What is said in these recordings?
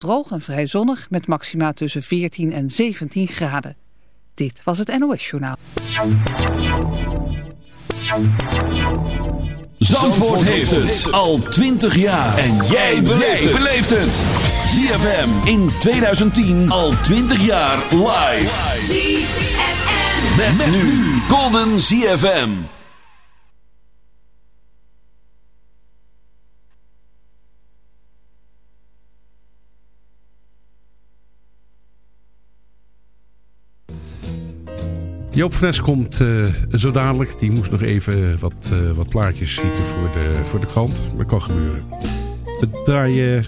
Droog en vrij zonnig met maxima tussen 14 en 17 graden. Dit was het NOS Journaal. Zandvoort heeft het al 20 jaar. En jij beleeft het. ZFM in 2010 al 20 jaar live. ZFM. Met, nu Golden ZFM. Joop Fres komt uh, zo dadelijk. Die moest nog even wat, uh, wat plaatjes schieten voor de, voor de krant. Dat kan gebeuren. Het draaien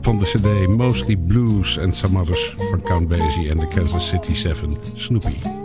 van de cd Mostly Blues and Some Others van Count Basie en de Kansas City 7 Snoopy.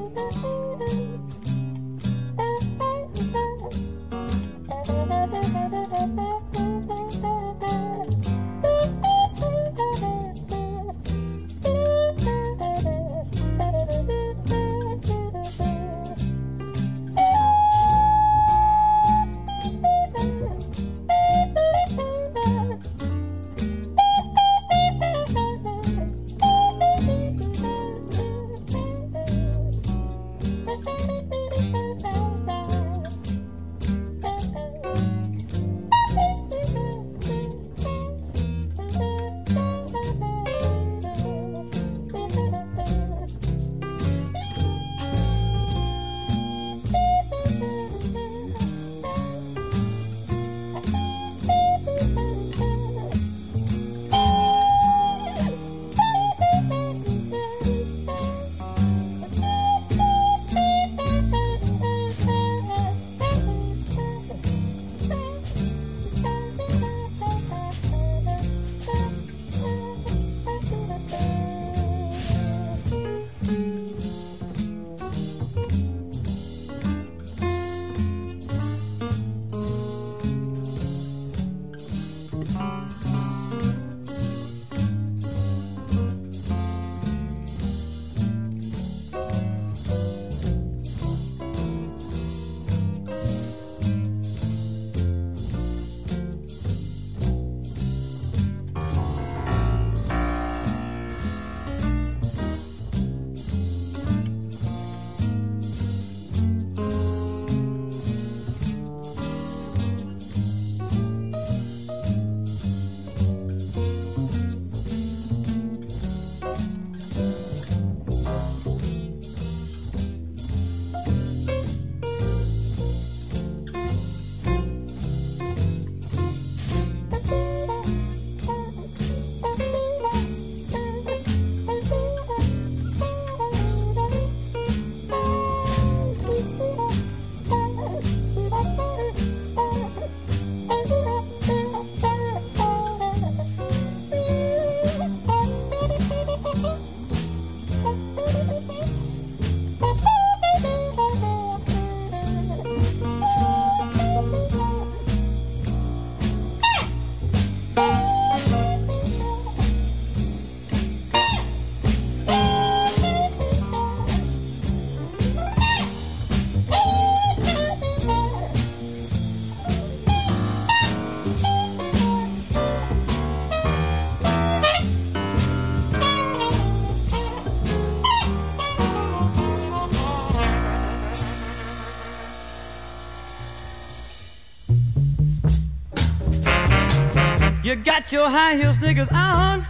Got your high heel sneakers on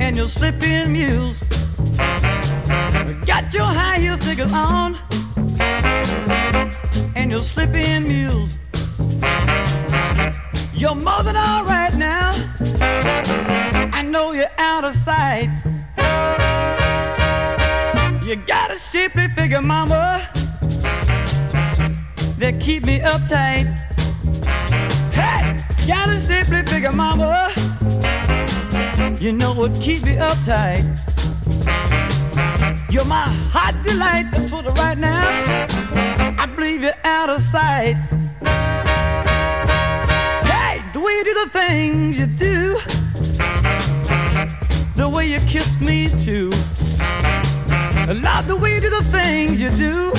and your slipping mules. Got your high heel sneakers on and your slipping mules. You're more than all right now. I know you're out of sight. You got a shapely figure, mama, that keep me uptight. Got a simply bigger mama. You know what keep me uptight. You're my hot delight. That's the right now. I believe you're out of sight. Hey, the way you do the things you do. The way you kiss me too. I love the way you do the things you do.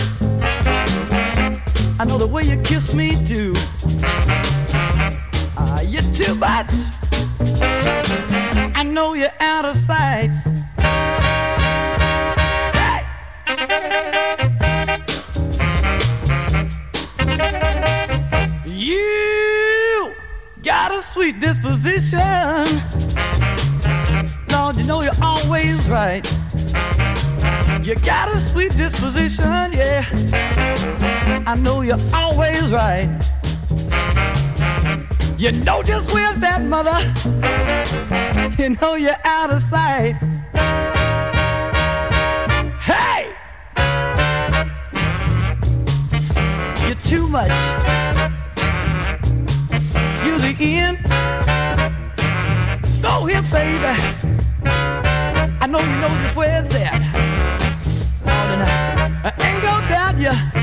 I know the way you kiss me too. You're too much. I know you're out of sight. Hey! You got a sweet disposition. Lord, you know you're always right. You got a sweet disposition, yeah. I know you're always right. You know just where's that mother. You know you're out of sight. Hey! You're too much. You're the end. So here, baby. I know you know just where's that. Lord, and I, I ain't gonna doubt you.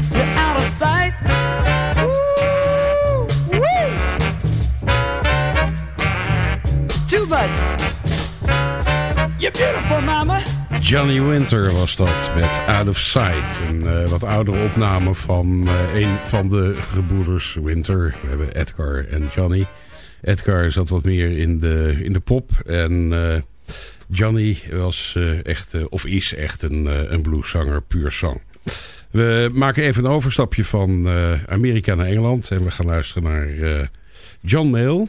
Johnny Winter was dat met Out of Sight. Een uh, wat oudere opname van uh, een van de gebroeders Winter. We hebben Edgar en Johnny. Edgar zat wat meer in de, in de pop. En uh, Johnny was echt, of is echt een, een blueszanger, puur zang. We maken even een overstapje van Amerika naar Engeland. En we gaan luisteren naar John Mayall.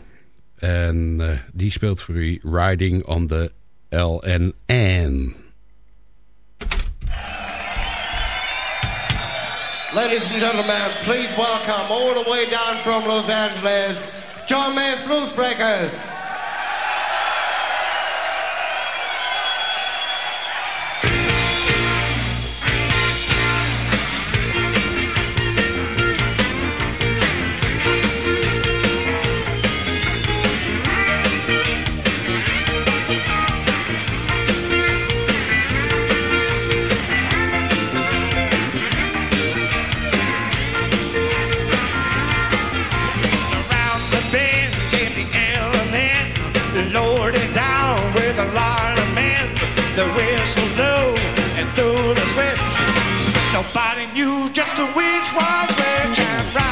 En die speelt voor u Riding on the LNN. Ladies and gentlemen, please welcome all the way down from Los Angeles, John May's Blues Breakers. Nobody knew just which was which. I'm riding,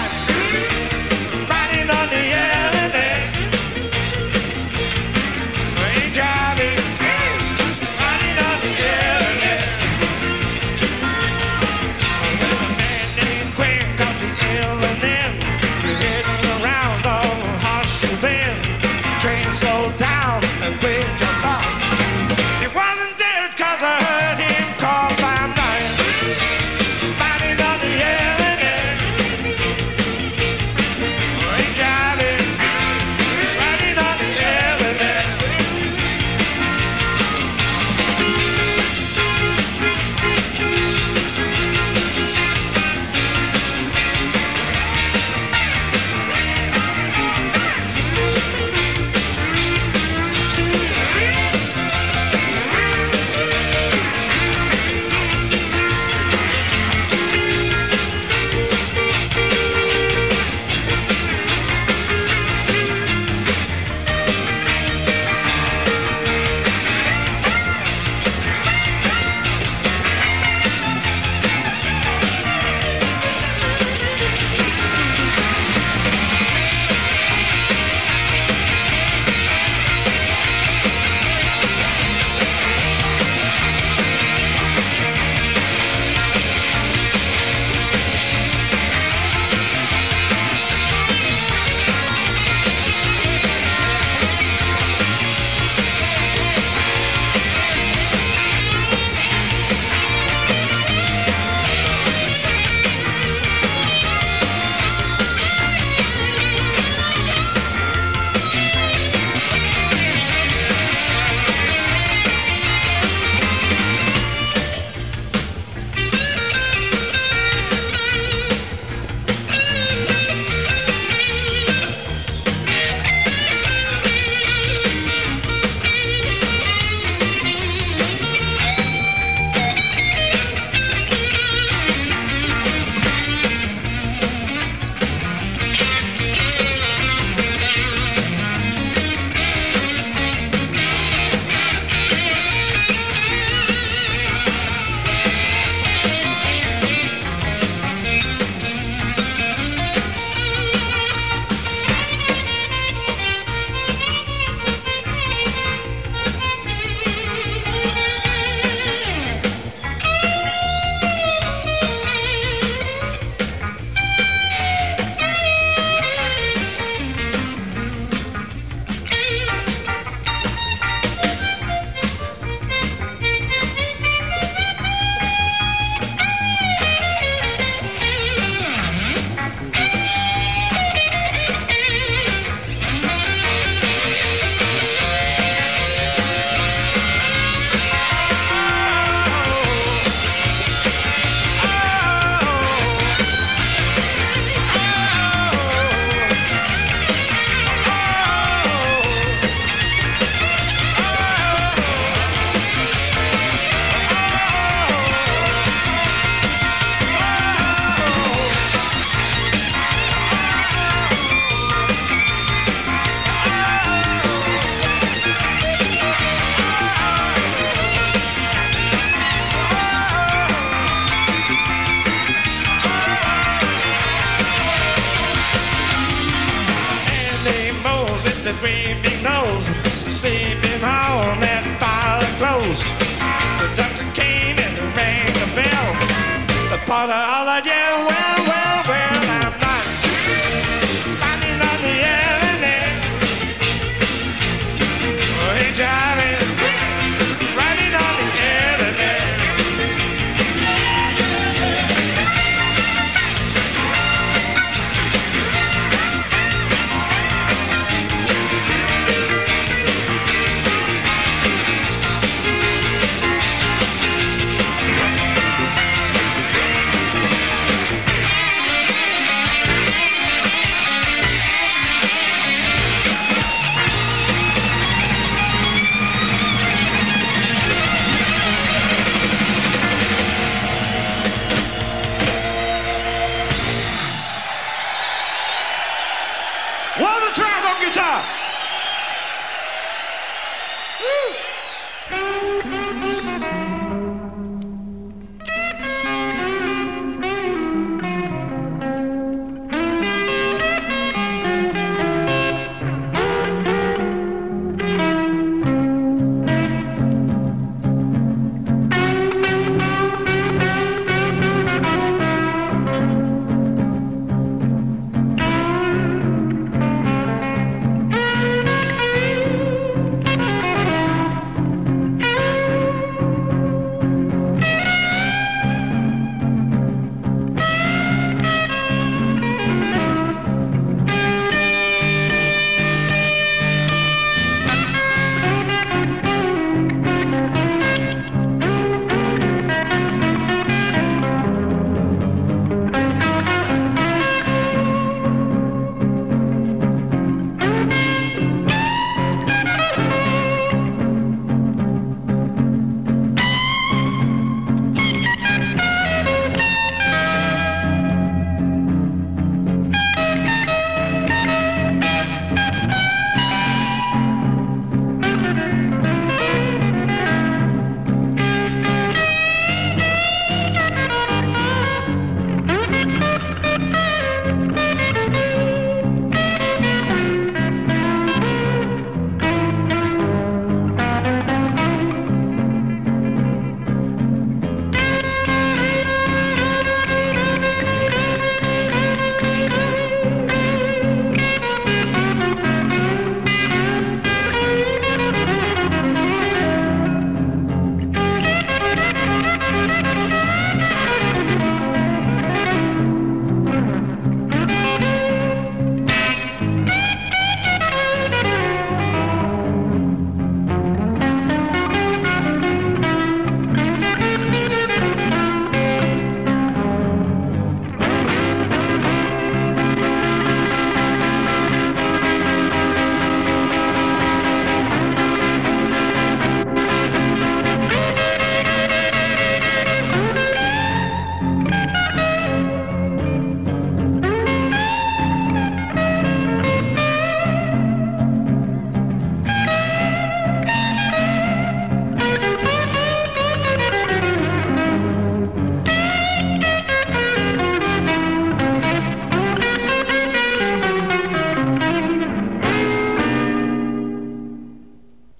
para all I damn well. well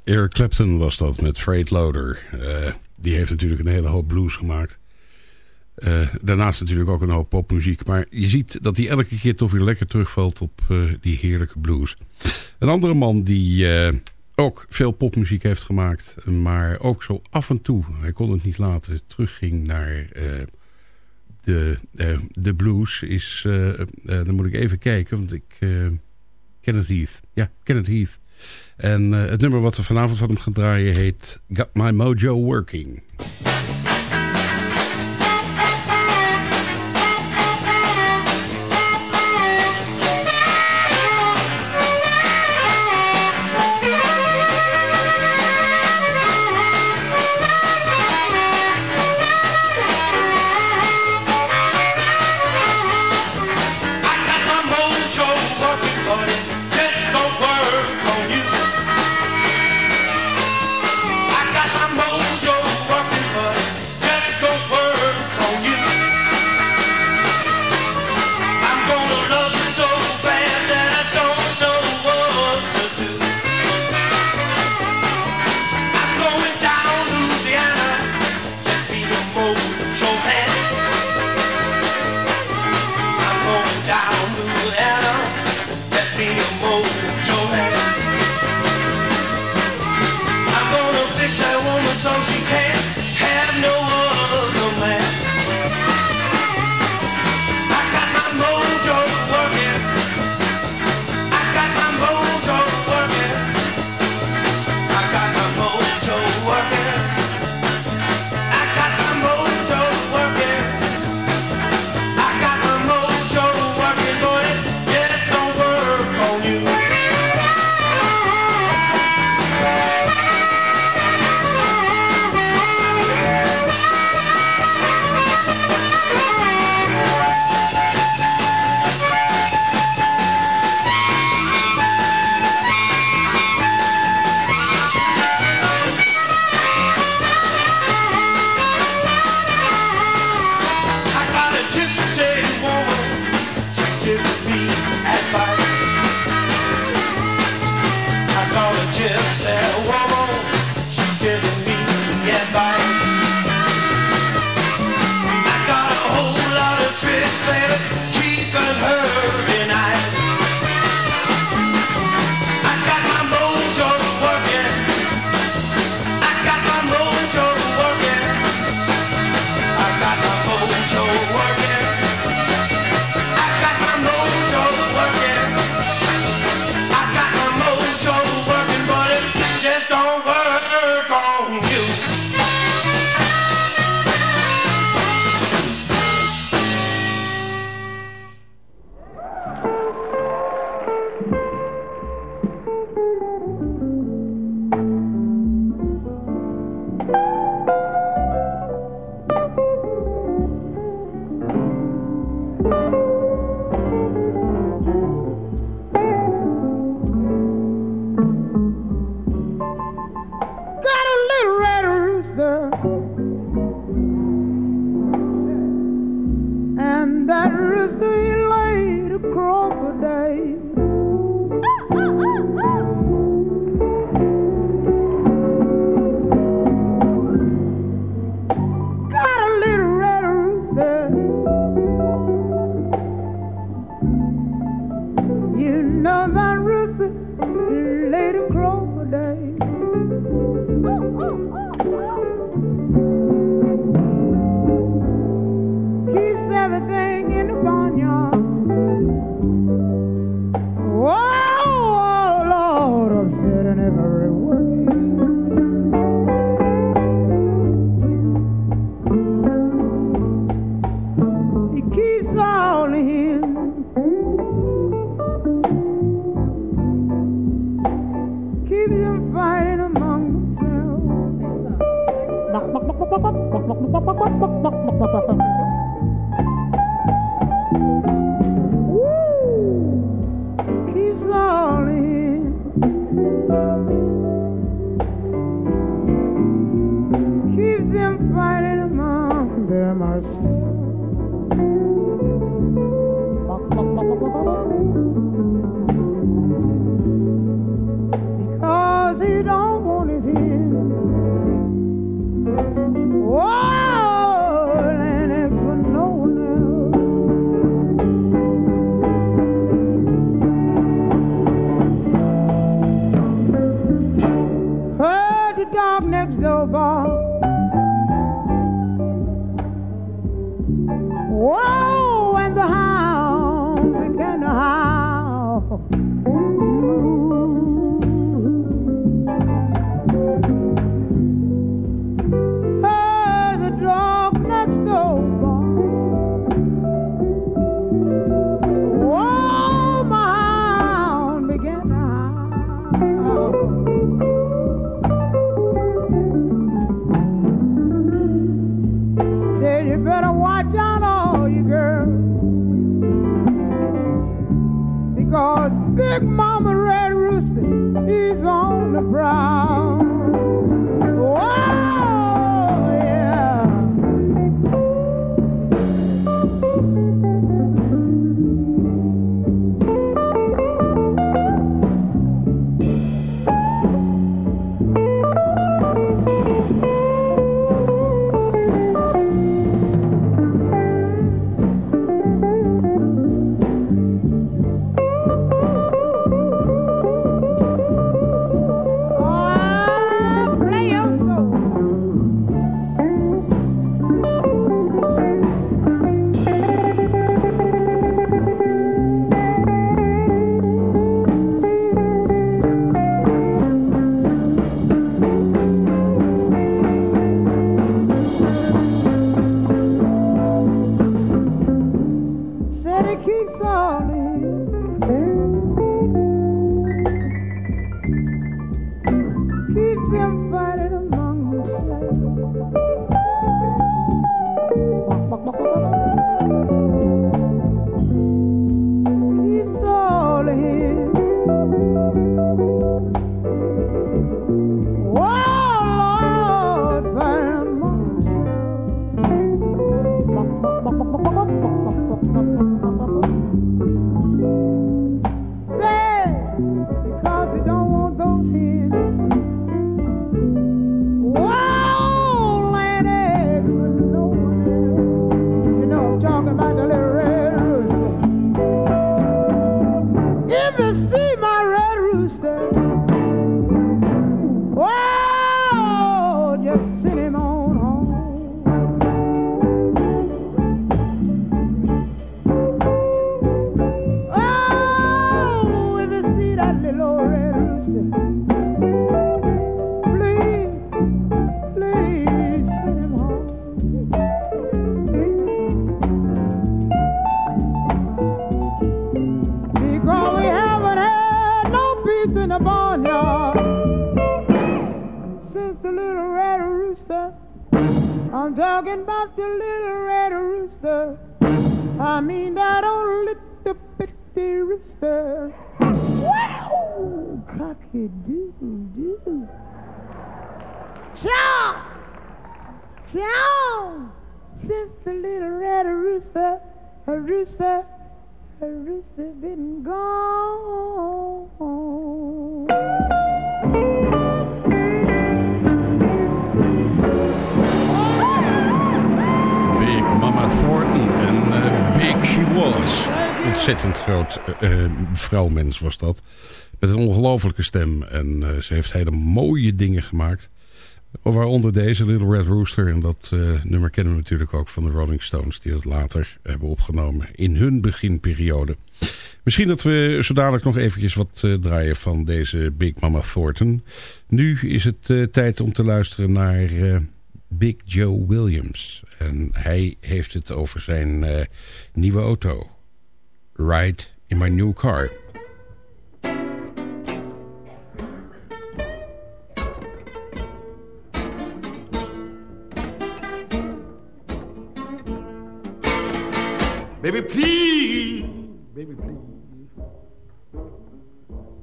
Clapton was dat met Freight Loader. Uh, die heeft natuurlijk een hele hoop blues gemaakt. Uh, daarnaast natuurlijk ook een hoop popmuziek. Maar je ziet dat hij elke keer toch weer lekker terugvalt op uh, die heerlijke blues. Een andere man die ook veel popmuziek heeft gemaakt. Maar ook zo af en toe, hij kon het niet laten, terugging naar de, de blues. Is, dan moet ik even kijken, want ik... Kenneth Heath. Ja, Kenneth Heath. En uh, het nummer wat we vanavond van hem gaan draaien heet Got My Mojo Working. Vrouwmens was dat. Met een ongelofelijke stem. En uh, ze heeft hele mooie dingen gemaakt. Waaronder deze Little Red Rooster. En dat uh, nummer kennen we natuurlijk ook van de Rolling Stones. Die het later hebben opgenomen in hun beginperiode. Misschien dat we zo dadelijk nog eventjes wat draaien van deze Big Mama Thornton. Nu is het tijd om te luisteren naar Big Joe Williams. En hij heeft het over zijn nieuwe auto. ride in my new car. Baby, please, baby, please.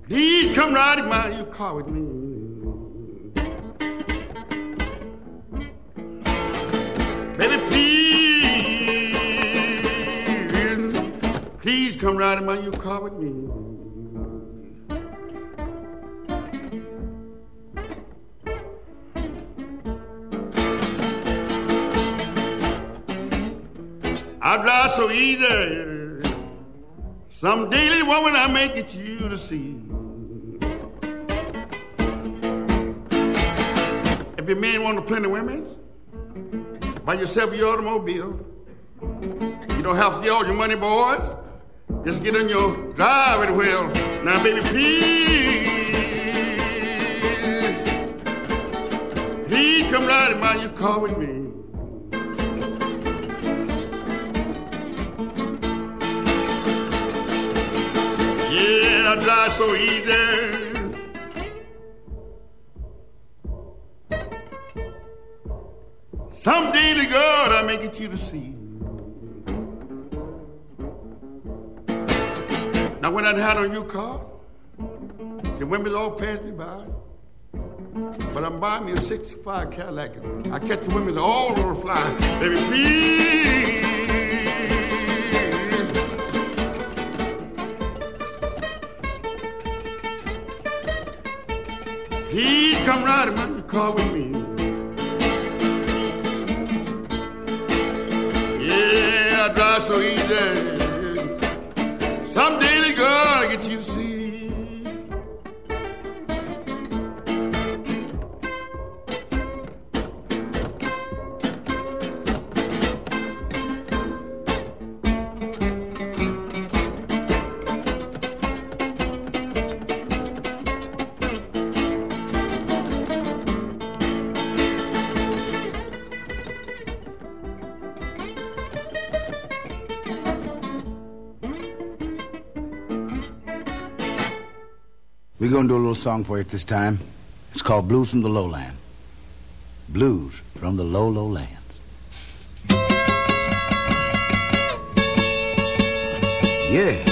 Please come ride in my new car with me. Me. I drive so easy. Some daily woman I make it you to see. If your man want to plenty women, buy yourself your automobile. You don't have to get all your money, boys. Just get in your driving wheel. Now, baby, please. Please come in my new car with me. Yeah, I drive so easy. Someday to God I make it you to see. Now, when I had on new car, the women all passed me by. But I'm buying me a 65 Cadillac. I catch the women all over the fly. Baby, please. Please come ride in my car with me. Yeah, I drive so easy. Someday the girl I get you to see. We're gonna do a little song for you this time. It's called Blues from the Lowland. Blues from the Low Lowlands. Yeah.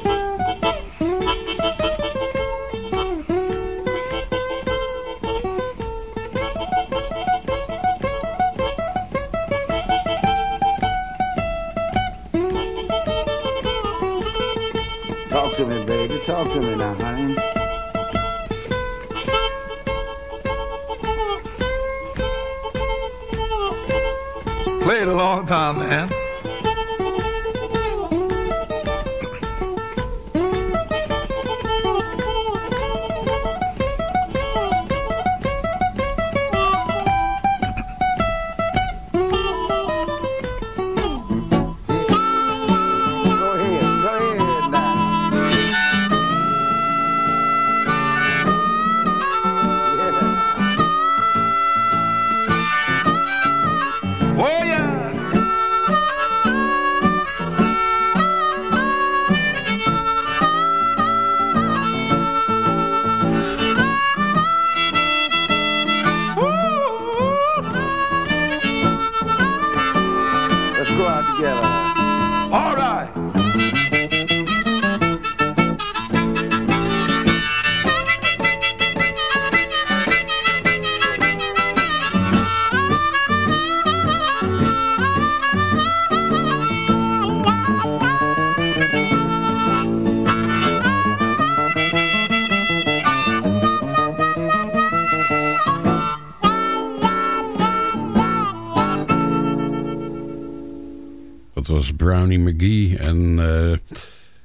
McGee en uh,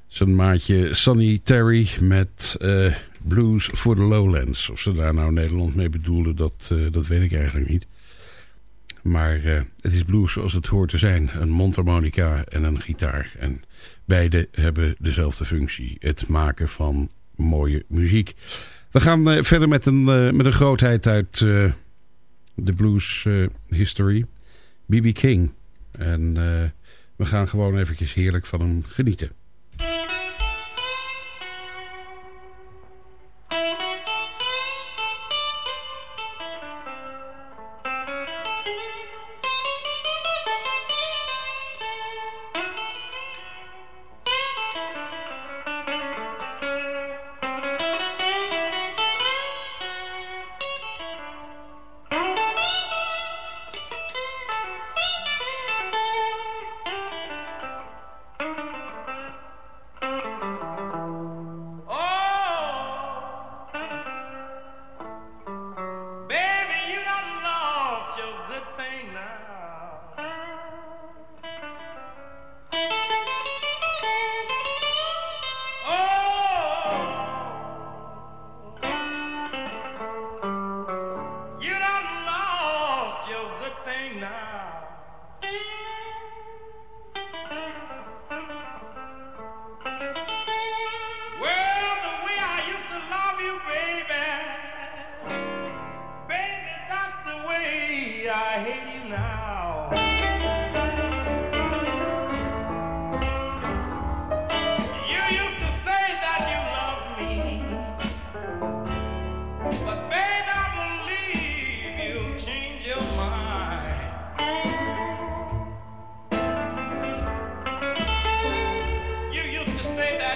zijn maatje Sonny Terry met uh, Blues for the Lowlands. Of ze daar nou Nederland mee bedoelen, dat, uh, dat weet ik eigenlijk niet. Maar het is blues zoals het hoort te zijn. Een mondharmonica en een gitaar. En Beide hebben dezelfde functie. Het maken van mooie muziek. We gaan verder met een, met een grootheid uit de blues history. B.B. King. En we gaan gewoon eventjes heerlijk van hem genieten.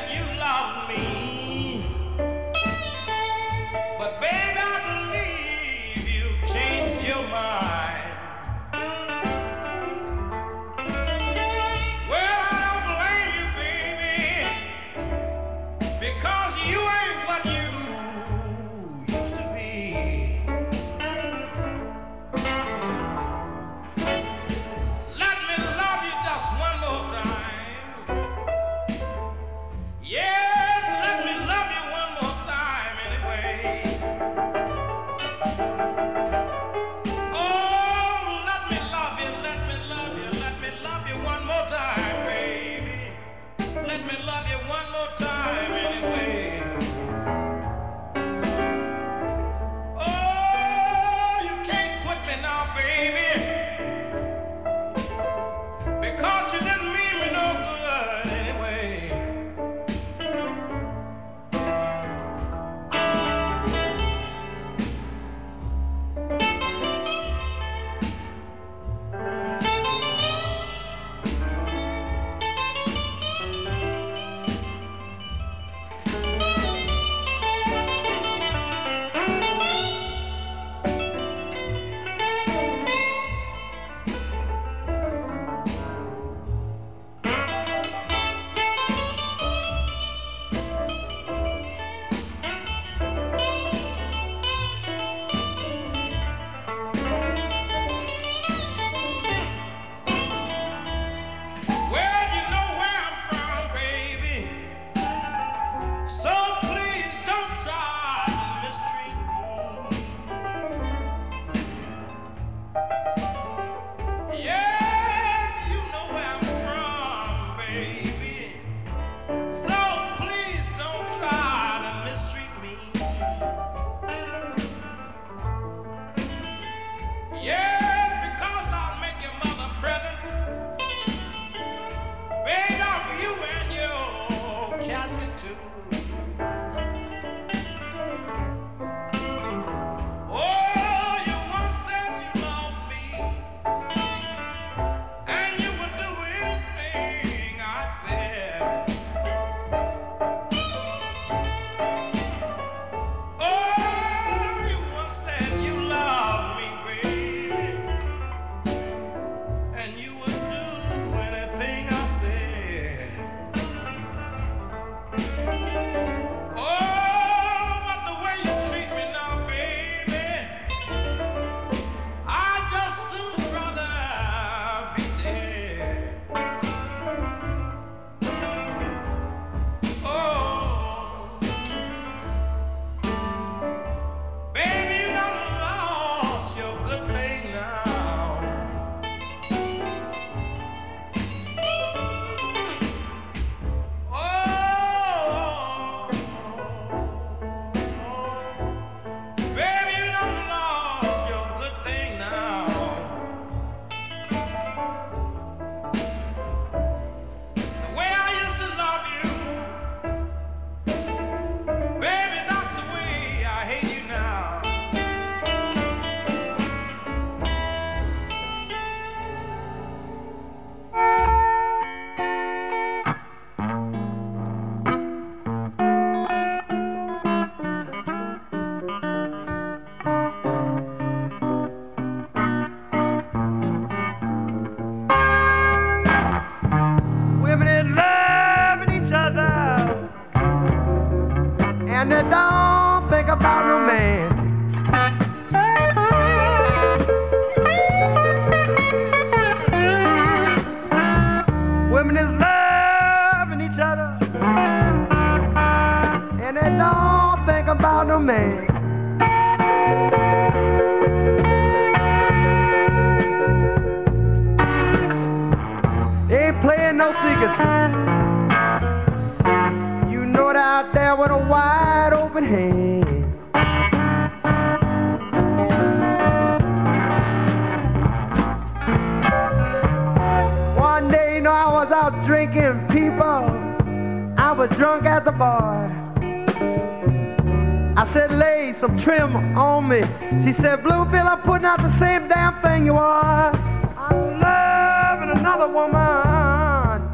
that you love me. Out the same damn thing you are. I'm loving another woman.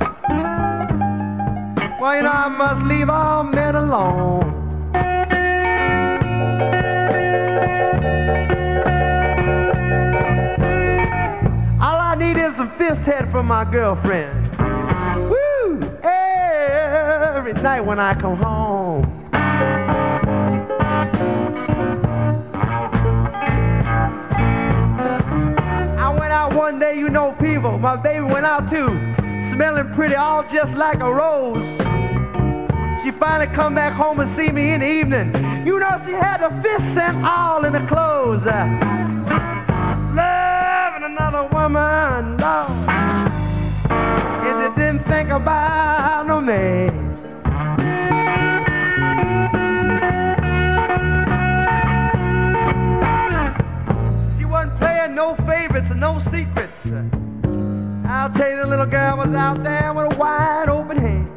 Well, you know, I must leave all men alone. All I need is some fist head from my girlfriend. Woo! Every night when I come home. Know. My baby went out too, smelling pretty, all just like a rose. She finally come back home and see me in the evening. You know, she had the fist and all in the clothes. Uh, loving another woman, Lord. And she didn't think about no man. No favorites and no secrets. I'll tell you, the little girl was out there with a wide open hand.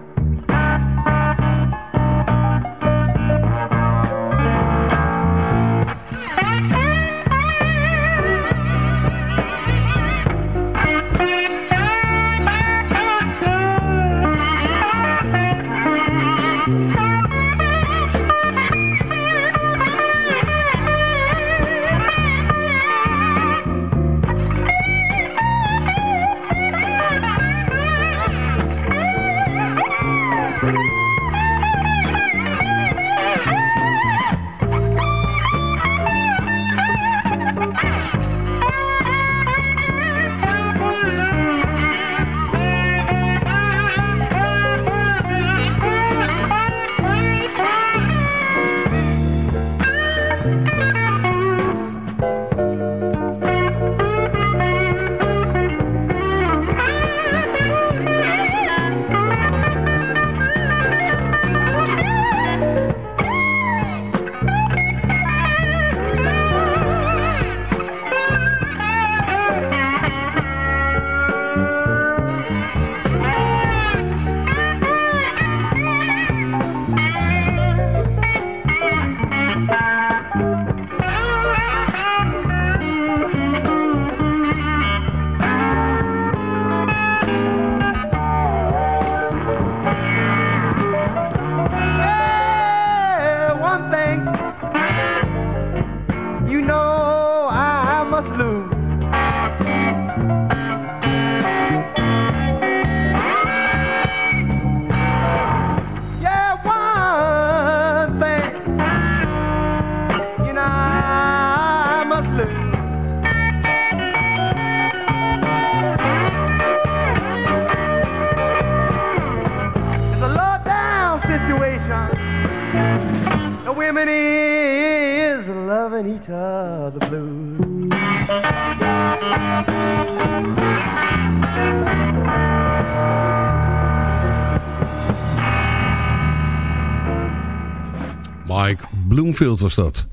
Bloomfield was dat.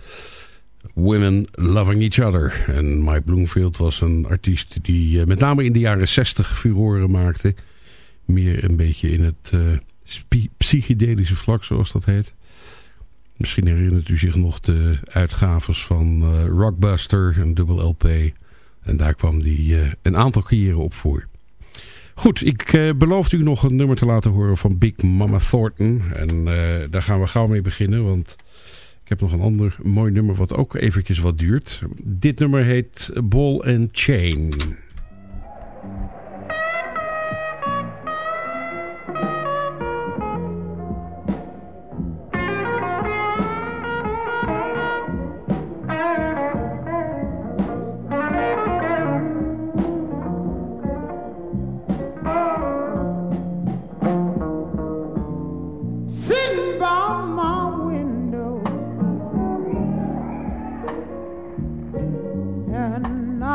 Women Loving Each Other. En Mike Bloomfield was een artiest die eh, met name in de jaren 60 furoren maakte. Meer een beetje in het eh, psychedelische vlak, zoals dat heet. Misschien herinnert u zich nog de uitgaves van eh, Rockbuster, een dubbel LP. En daar kwam die een aantal keren op voor. Goed, ik eh, beloofde u nog een nummer te laten horen van Big Mama Thornton. En daar gaan we gauw mee beginnen, want ik heb nog een ander mooi nummer wat ook eventjes wat duurt. Dit nummer heet Ball and Chain.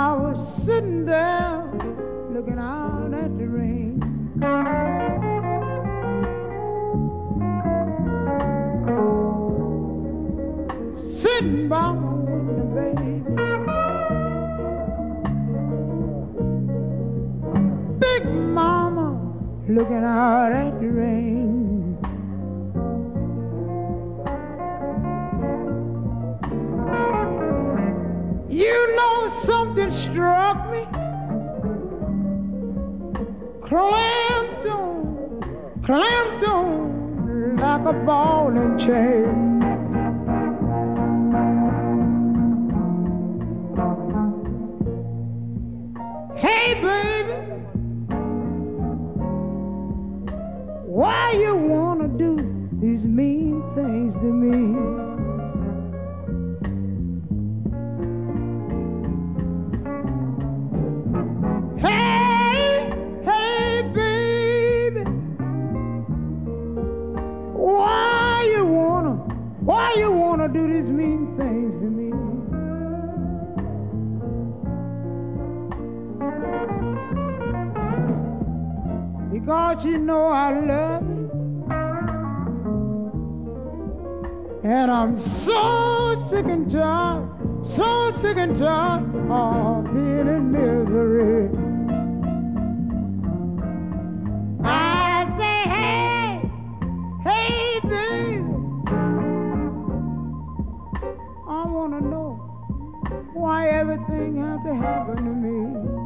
I was sitting there looking out at the rain. Sitting by my window, baby. Big mama looking out at the rain. You know something struck me. Clamped on, clamped on like a ball and chain. Hey, baby, why You know I love you. And I'm so sick and tired, so sick and tired of being in misery. I say, hey, hey, baby. I want to know why everything had to happen to me.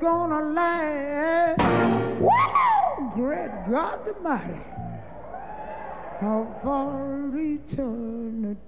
Gonna last. Woo! Great God Almighty. How far eternity?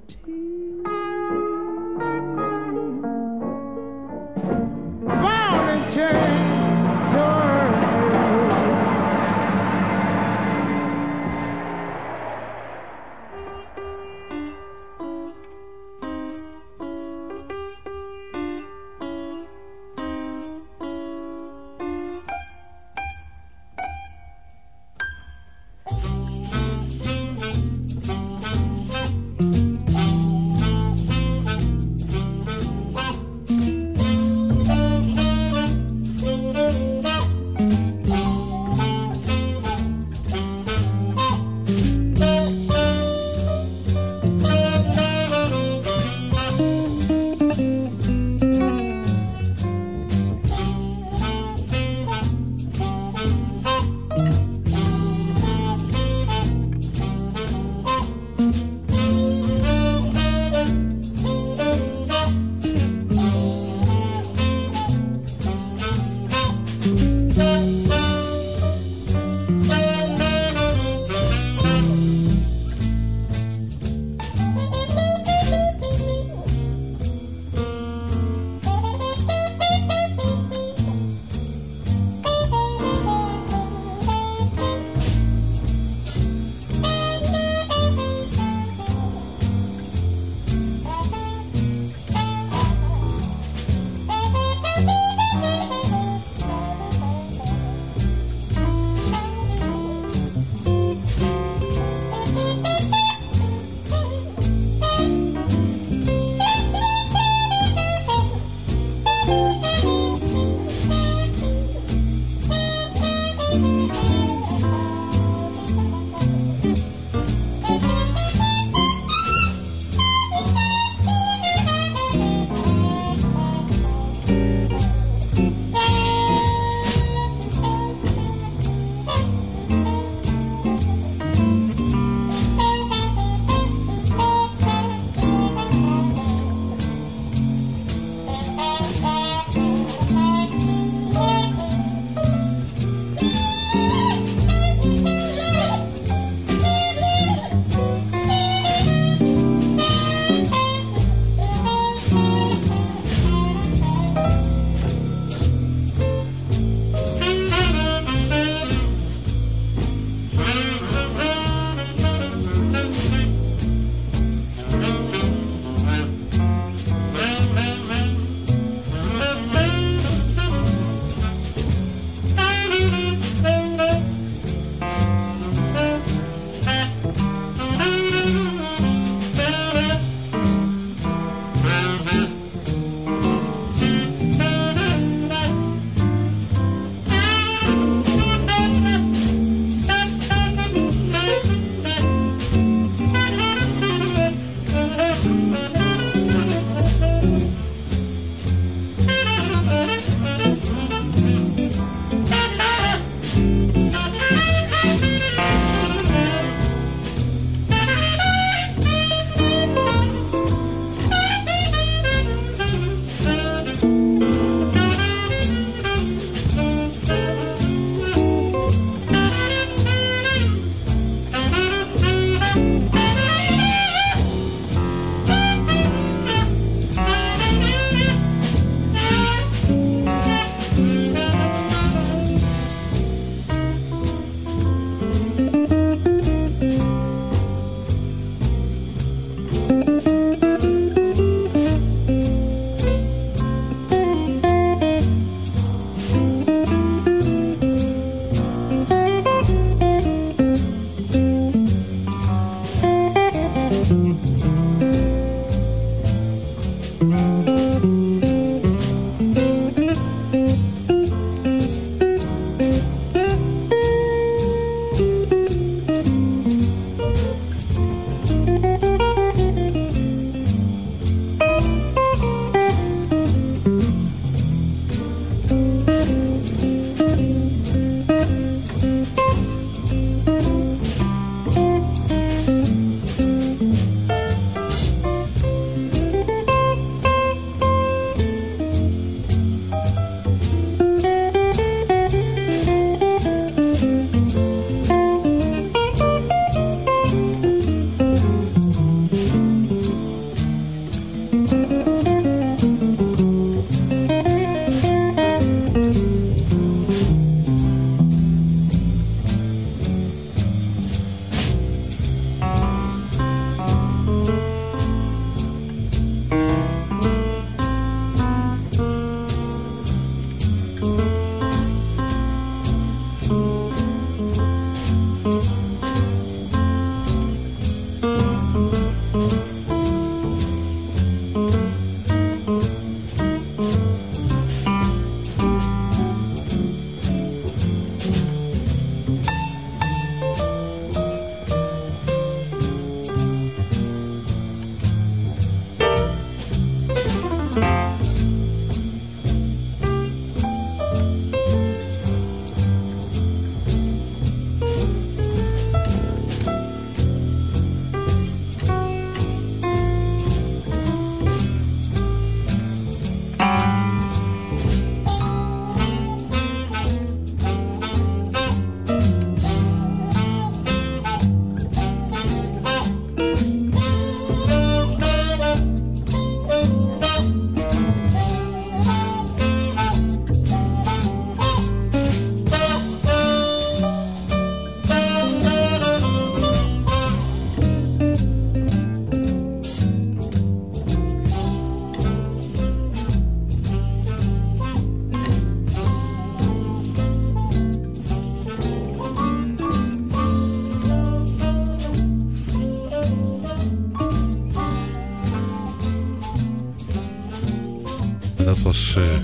Dat was uh,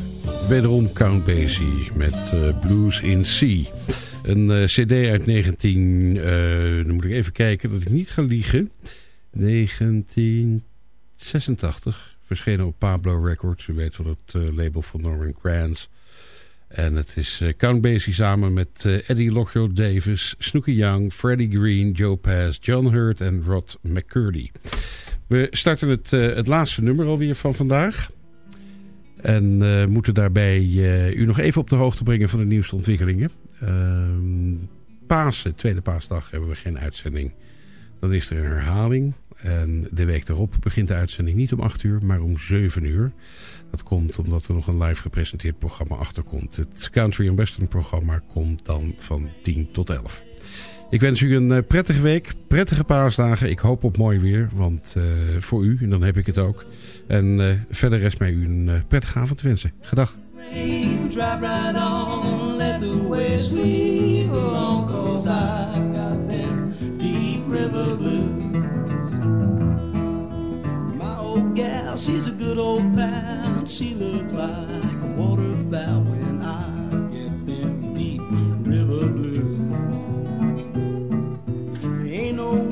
wederom Count Basie met uh, Blues in C. Een uh, cd uit 19... dan moet ik even kijken dat ik niet ga liegen. 1986. Verschenen op Pablo Records. U weet wel het label van Norman Granz. En het is Count Basie samen met Eddie Lockyer Davis, Snooky Young, Freddie Green, Joe Pass, John Hurt en Rod McCurdy. We starten het, het laatste nummer alweer van vandaag. En uh, moeten daarbij uh, u nog even op de hoogte brengen van de nieuwste ontwikkelingen. Uh, Pasen, tweede paasdag, hebben we geen uitzending. Dan is er een herhaling. En de week daarop begint de uitzending niet om 8 uur, maar om 7 uur. Dat komt omdat er nog een live gepresenteerd programma achterkomt. Het Country and Western programma komt dan van 10 tot 11. Ik wens u een prettige week, prettige paasdagen. Ik hoop op mooi weer, want voor u, en dan heb ik het ook... En uh, verder rest mij u een prettige avond te wensen. Gedag. She looks like waterfowl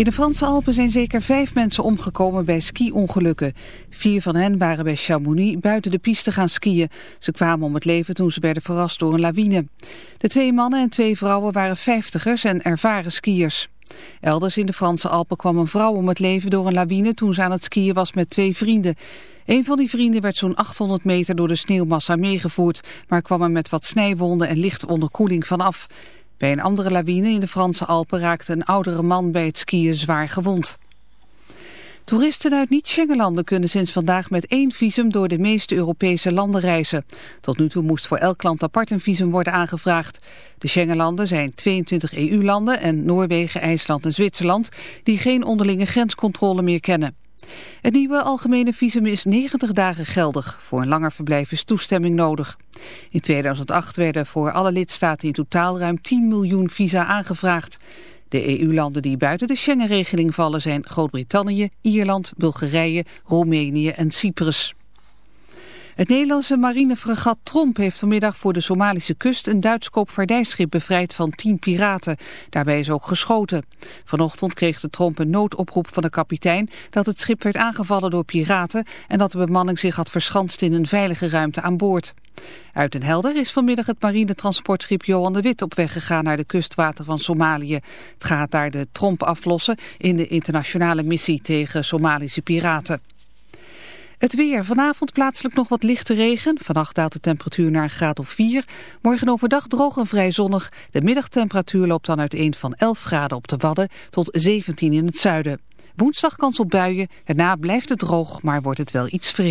In de Franse Alpen zijn zeker vijf mensen omgekomen bij ski-ongelukken. Vier van hen waren bij Chamonix buiten de piste gaan skiën. Ze kwamen om het leven toen ze werden verrast door een lawine. De twee mannen en twee vrouwen waren vijftigers en ervaren skiers. Elders in de Franse Alpen kwam een vrouw om het leven door een lawine toen ze aan het skiën was met twee vrienden. Een van die vrienden werd zo'n 800 meter door de sneeuwmassa meegevoerd, maar kwam er met wat snijwonden en licht onderkoeling vanaf. Bij een andere lawine in de Franse Alpen raakte een oudere man bij het skiën zwaar gewond. Toeristen uit niet-Schengenlanden kunnen sinds vandaag met één visum door de meeste Europese landen reizen. Tot nu toe moest voor elk land apart een visum worden aangevraagd. De Schengenlanden zijn 22 EU-landen en Noorwegen, IJsland en Zwitserland die geen onderlinge grenscontrole meer kennen. Het nieuwe algemene visum is 90 dagen geldig. Voor een langer verblijf is toestemming nodig. In 2008 werden voor alle lidstaten in totaal ruim 10 miljoen visa aangevraagd. De EU-landen die buiten de Schengen-regeling vallen zijn Groot-Brittannië, Ierland, Bulgarije, Roemenië en Cyprus. Het Nederlandse marinefregat Tromp heeft vanmiddag voor de Somalische kust een Duits koopvaardijschip bevrijd van tien piraten. Daarbij is ook geschoten. Vanochtend kreeg de Tromp een noodoproep van de kapitein dat het schip werd aangevallen door piraten en dat de bemanning zich had verschanst in een veilige ruimte aan boord. Uit Den Helder is vanmiddag het marinetransportschip Johan de Wit op weg gegaan naar de kustwater van Somalië. Het gaat daar de Tromp aflossen in de internationale missie tegen Somalische piraten. Het weer. Vanavond plaatselijk nog wat lichte regen. Vannacht daalt de temperatuur naar een graad of 4. Morgen overdag droog en vrij zonnig. De middagtemperatuur loopt dan uiteen van 11 graden op de Wadden tot 17 in het zuiden. Woensdag kans op buien. Daarna blijft het droog, maar wordt het wel iets fris.